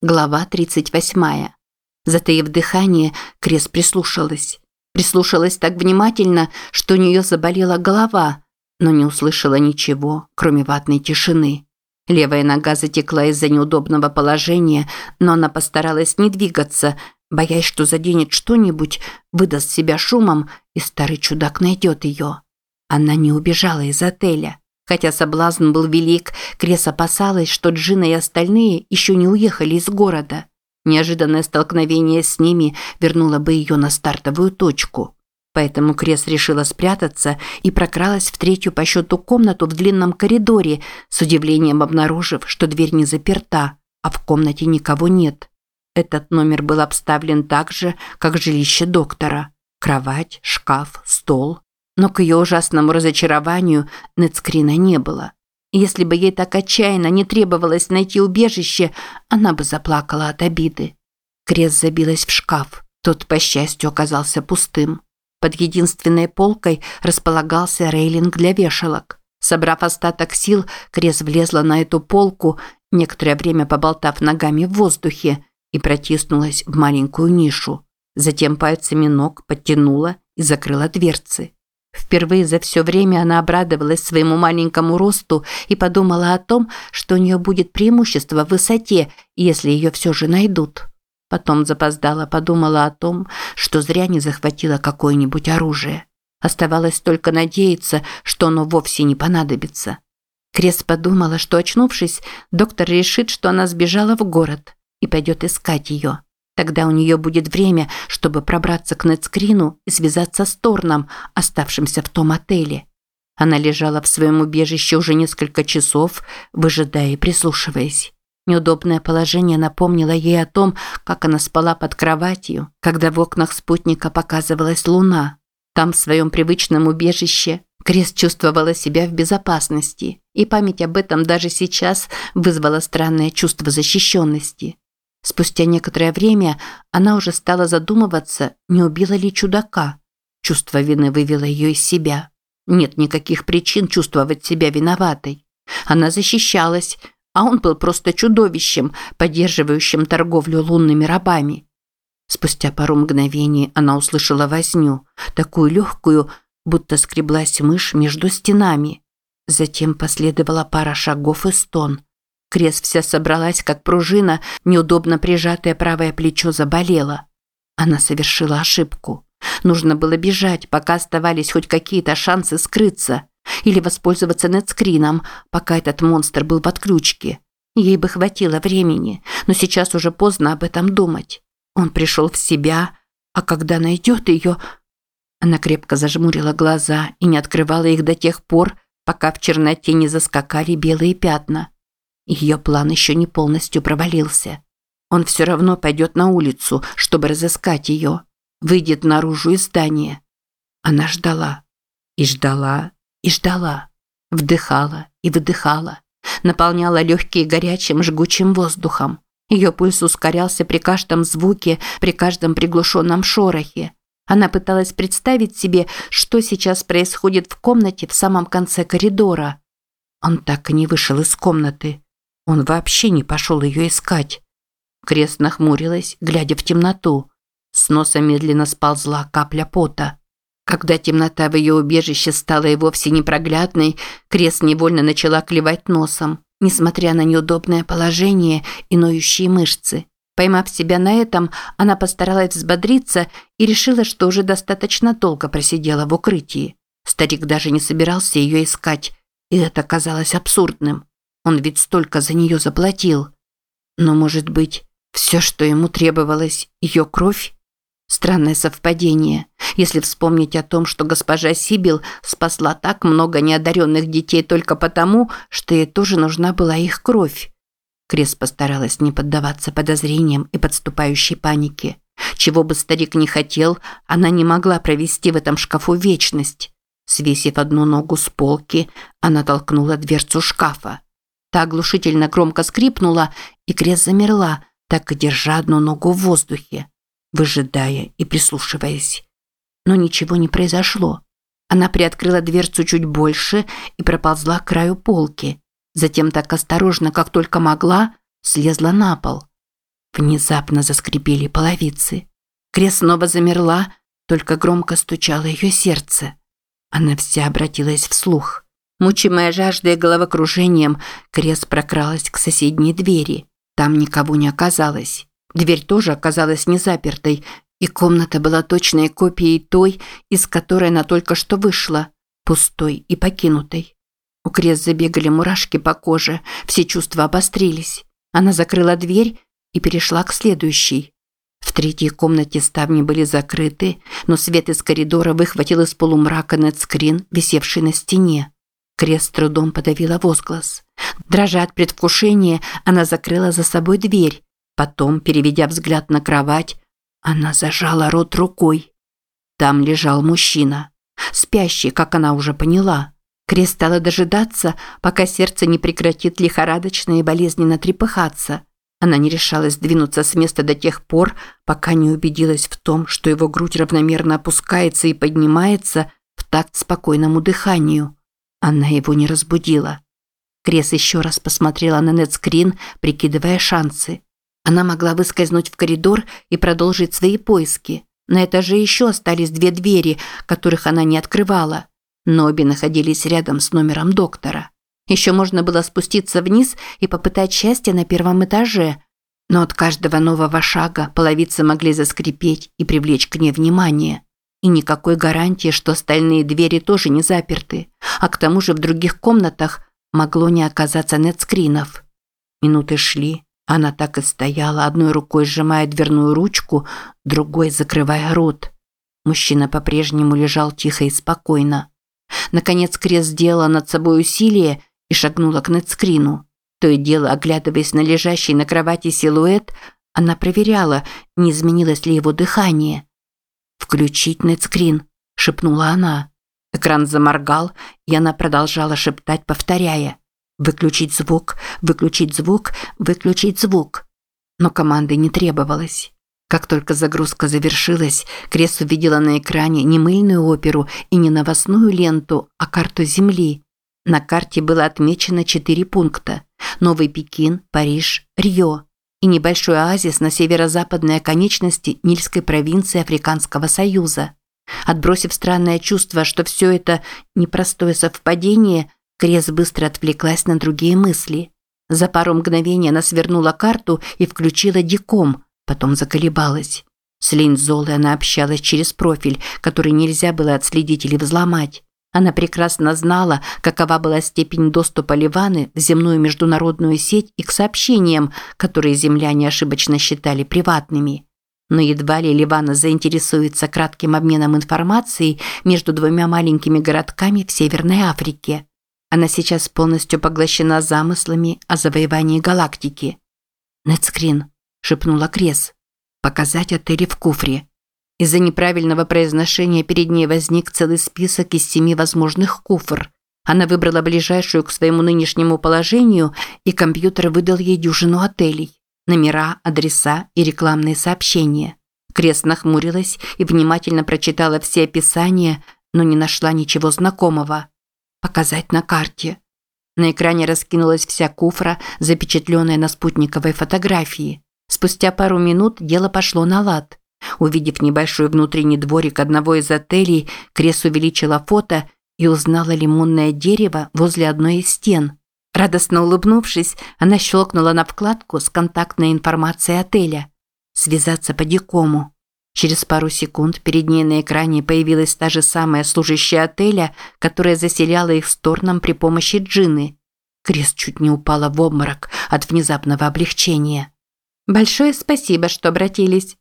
Глава 38. Затаив дыхание, Крес прислушалась. Прислушалась так внимательно, что у нее заболела голова, но не услышала ничего, кроме ватной тишины. Левая нога затекла из-за неудобного положения, но она постаралась не двигаться, боясь, что заденет что-нибудь, выдаст себя шумом, и старый чудак найдет ее. Она не убежала из отеля. Хотя соблазн был велик, Крес опасалась, что Джина и остальные еще не уехали из города. Неожиданное столкновение с ними вернуло бы ее на стартовую точку. Поэтому Крес решила спрятаться и прокралась в третью по счету комнату в длинном коридоре, с удивлением обнаружив, что дверь не заперта, а в комнате никого нет. Этот номер был обставлен так же, как жилище доктора. Кровать, шкаф, стол, но к ее ужасному разочарованию нетскрина не было. Если бы ей так отчаянно не требовалось найти убежище, она бы заплакала от обиды. Крест забилась в шкаф. Тот, по счастью, оказался пустым. Под единственной полкой располагался рейлинг для вешалок. Собрав остаток сил, Крес влезла на эту полку, некоторое время поболтав ногами в воздухе, и протиснулась в маленькую нишу. Затем пальцами ног подтянула и закрыла дверцы. Впервые за все время она обрадовалась своему маленькому росту и подумала о том, что у нее будет преимущество в высоте, если ее все же найдут. Потом запоздала, подумала о том, что зря не захватила какое-нибудь оружие. Оставалось только надеяться, что оно вовсе не понадобится. Крес подумала, что, очнувшись, доктор решит, что она сбежала в город и пойдет искать ее. Тогда у нее будет время, чтобы пробраться к нетскрину и связаться с Торном, оставшимся в том отеле. Она лежала в своем убежище уже несколько часов, выжидая и прислушиваясь. Неудобное положение напомнило ей о том, как она спала под кроватью, когда в окнах спутника показывалась луна. Там, в своем привычном убежище, Крест чувствовала себя в безопасности, и память об этом даже сейчас вызвала странное чувство защищенности. Спустя некоторое время она уже стала задумываться, не убила ли чудака. Чувство вины вывело ее из себя. Нет никаких причин чувствовать себя виноватой. Она защищалась, а он был просто чудовищем, поддерживающим торговлю лунными рабами. Спустя пару мгновений она услышала возню, такую легкую, будто скреблась мышь между стенами. Затем последовала пара шагов и стон – Крес вся собралась, как пружина, неудобно прижатое правое плечо заболело. Она совершила ошибку. Нужно было бежать, пока оставались хоть какие-то шансы скрыться. Или воспользоваться нетскрином, пока этот монстр был в отключке. Ей бы хватило времени, но сейчас уже поздно об этом думать. Он пришел в себя, а когда найдет ее... Она крепко зажмурила глаза и не открывала их до тех пор, пока в черноте не заскакали белые пятна. Ее план еще не полностью провалился. Он все равно пойдет на улицу, чтобы разыскать ее. Выйдет наружу из здания. Она ждала. И ждала, и ждала. Вдыхала и выдыхала. Наполняла легкие горячим жгучим воздухом. Ее пульс ускорялся при каждом звуке, при каждом приглушенном шорохе. Она пыталась представить себе, что сейчас происходит в комнате в самом конце коридора. Он так и не вышел из комнаты. Он вообще не пошел ее искать. Крест нахмурилась, глядя в темноту. С носа медленно сползла капля пота. Когда темнота в ее убежище стала и вовсе непроглядной, Крест невольно начала клевать носом, несмотря на неудобное положение и ноющие мышцы. Поймав себя на этом, она постаралась взбодриться и решила, что уже достаточно долго просидела в укрытии. Старик даже не собирался ее искать, и это казалось абсурдным. Он ведь столько за нее заплатил. Но, может быть, все, что ему требовалось, ее кровь? Странное совпадение, если вспомнить о том, что госпожа Сибил спасла так много неодаренных детей только потому, что ей тоже нужна была их кровь. Крес постаралась не поддаваться подозрениям и подступающей панике. Чего бы старик не хотел, она не могла провести в этом шкафу вечность. Свесив одну ногу с полки, она толкнула дверцу шкафа. Та оглушительно громко скрипнула, и Крес замерла, так и держа одну ногу в воздухе, выжидая и прислушиваясь. Но ничего не произошло. Она приоткрыла дверцу чуть больше и проползла к краю полки. Затем так осторожно, как только могла, слезла на пол. Внезапно заскрипели половицы. Крес снова замерла, только громко стучало ее сердце. Она вся обратилась вслух. Мучимая жаждой и головокружением, Крес прокралась к соседней двери. Там никого не оказалось. Дверь тоже оказалась не запертой, и комната была точной копией той, из которой она только что вышла, пустой и покинутой. У Крес забегали мурашки по коже, все чувства обострились. Она закрыла дверь и перешла к следующей. В третьей комнате ставни были закрыты, но свет из коридора выхватил из полумрака нетскрин, висевший на стене. Крест трудом подавила возглас. Дрожа от предвкушения, она закрыла за собой дверь. Потом, переведя взгляд на кровать, она зажала рот рукой. Там лежал мужчина. Спящий, как она уже поняла. Крест стала дожидаться, пока сердце не прекратит лихорадочно и болезненно трепыхаться. Она не решалась двинуться с места до тех пор, пока не убедилась в том, что его грудь равномерно опускается и поднимается в такт спокойному дыханию. Она его не разбудила. Крес еще раз посмотрела на нетскрин, прикидывая шансы. Она могла выскользнуть в коридор и продолжить свои поиски. На этаже еще остались две двери, которых она не открывала, но обе находились рядом с номером доктора. Еще можно было спуститься вниз и попытать счастье на первом этаже, но от каждого нового шага половицы могли заскрипеть и привлечь к ней внимание. И никакой гарантии, что остальные двери тоже не заперты, а к тому же в других комнатах могло не оказаться нетскринов. Минуты шли, она так и стояла, одной рукой сжимая дверную ручку, другой закрывая рот. Мужчина по-прежнему лежал тихо и спокойно. Наконец Крест сделала над собой усилие и шагнула к нетскрину. То и дело, оглядываясь на лежащий на кровати силуэт, она проверяла, не изменилось ли его дыхание. «Включить нетскрин», – шепнула она. Экран заморгал, и она продолжала шептать, повторяя. «Выключить звук, выключить звук, выключить звук». Но команды не требовалось. Как только загрузка завершилась, Крес увидела на экране не мыльную оперу и не новостную ленту, а карту Земли. На карте было отмечено четыре пункта – Новый Пекин, Париж, Рио и небольшой оазис на северо-западной оконечности Нильской провинции Африканского Союза. Отбросив странное чувство, что все это непростое совпадение, Крес быстро отвлеклась на другие мысли. За пару мгновений она свернула карту и включила диком, потом заколебалась. С Линзолой она общалась через профиль, который нельзя было отследить или взломать. Она прекрасно знала, какова была степень доступа Ливаны в земную международную сеть и к сообщениям, которые земляне ошибочно считали приватными. Но едва ли Ливана заинтересуется кратким обменом информацией между двумя маленькими городками в Северной Африке. Она сейчас полностью поглощена замыслами о завоевании галактики. «Нетскрин», – шепнула Крес. «Показать отели в Куфре». Из-за неправильного произношения перед ней возник целый список из семи возможных куфр. Она выбрала ближайшую к своему нынешнему положению, и компьютер выдал ей дюжину отелей. Номера, адреса и рекламные сообщения. Крест нахмурилась и внимательно прочитала все описания, но не нашла ничего знакомого. «Показать на карте». На экране раскинулась вся куфра, запечатленная на спутниковой фотографии. Спустя пару минут дело пошло на лад. Увидев небольшой внутренний дворик одного из отелей, Крес увеличила фото и узнала лимонное дерево возле одной из стен. Радостно улыбнувшись, она щелкнула на вкладку с контактной информацией отеля. «Связаться по дикому». Через пару секунд перед ней на экране появилась та же самая служащая отеля, которая заселяла их с Торном при помощи джины. Крес чуть не упала в обморок от внезапного облегчения. «Большое спасибо, что обратились»,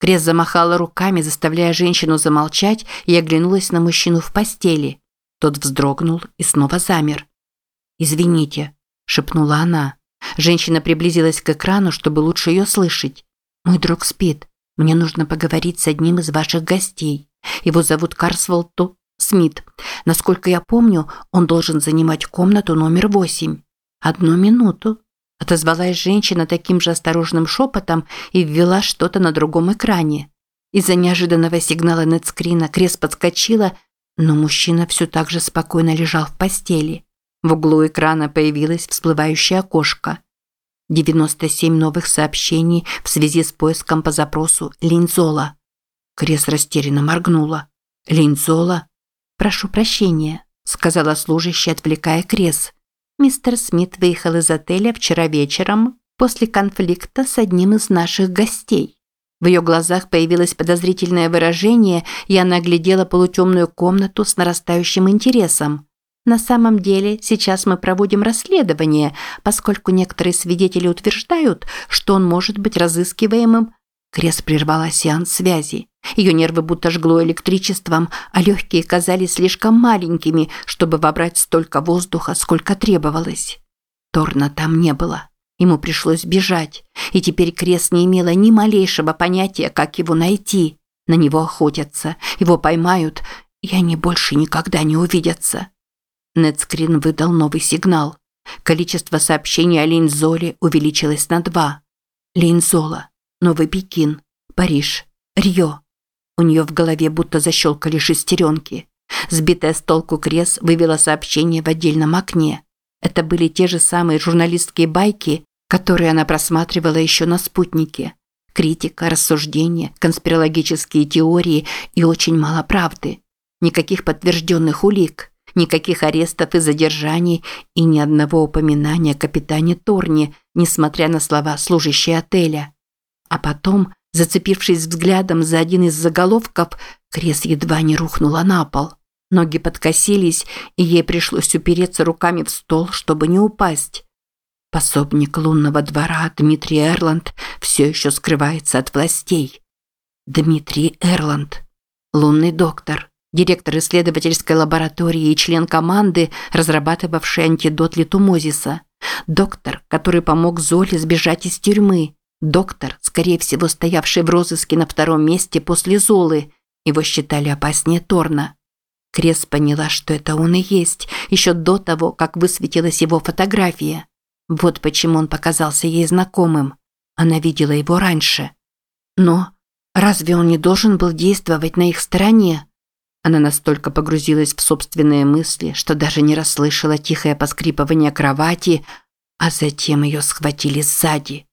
Крес замахала руками, заставляя женщину замолчать, и оглянулась на мужчину в постели. Тот вздрогнул и снова замер. «Извините», – шепнула она. Женщина приблизилась к экрану, чтобы лучше ее слышать. «Мой друг спит. Мне нужно поговорить с одним из ваших гостей. Его зовут Карсволту Смит. Насколько я помню, он должен занимать комнату номер восемь. Одну минуту». Отозвалась женщина таким же осторожным шепотом и ввела что-то на другом экране. Из-за неожиданного сигнала нетскрина Крес подскочила, но мужчина все так же спокойно лежал в постели. В углу экрана появилось всплывающее окошко. 97 новых сообщений в связи с поиском по запросу Линзола. Крес растерянно моргнула. Линзола? Прошу прощения, сказала служащая, отвлекая Крес. Мистер Смит выехал из отеля вчера вечером после конфликта с одним из наших гостей. В ее глазах появилось подозрительное выражение, и она оглядела полутемную комнату с нарастающим интересом. На самом деле, сейчас мы проводим расследование, поскольку некоторые свидетели утверждают, что он может быть разыскиваемым. Крес прервала сеанс связи. Ее нервы будто жгло электричеством, а легкие казались слишком маленькими, чтобы вобрать столько воздуха, сколько требовалось. Торна там не было. Ему пришлось бежать, и теперь Крес не имела ни малейшего понятия, как его найти. На него охотятся, его поймают, и они больше никогда не увидятся. Нетскрин выдал новый сигнал. Количество сообщений о Линзоле увеличилось на два. Линзола, Новый Пекин, Париж, Рио. У нее в голове будто защелкали шестеренки. Сбитая с толку Крес вывела сообщение в отдельном окне. Это были те же самые журналистские байки, которые она просматривала еще на спутнике. Критика, рассуждения, конспирологические теории и очень мало правды. Никаких подтвержденных улик, никаких арестов и задержаний и ни одного упоминания о капитане Торни, несмотря на слова служащей отеля. А потом, зацепившись взглядом за один из заголовков, Крес едва не рухнула на пол. Ноги подкосились, и ей пришлось упереться руками в стол, чтобы не упасть. Пособник лунного двора Дмитрий Эрланд все еще скрывается от властей. Дмитрий Эрланд, лунный доктор, директор исследовательской лаборатории и член команды, разрабатывавший антидот литумозиса. Доктор, который помог Золе сбежать из тюрьмы. Доктор, скорее всего, стоявший в розыске на втором месте после Золы. Его считали опаснее Торна. Крес поняла, что это он и есть, еще до того, как высветилась его фотография. Вот почему он показался ей знакомым. Она видела его раньше. Но разве он не должен был действовать на их стороне? Она настолько погрузилась в собственные мысли, что даже не расслышала тихое поскрипывание кровати, а затем ее схватили сзади.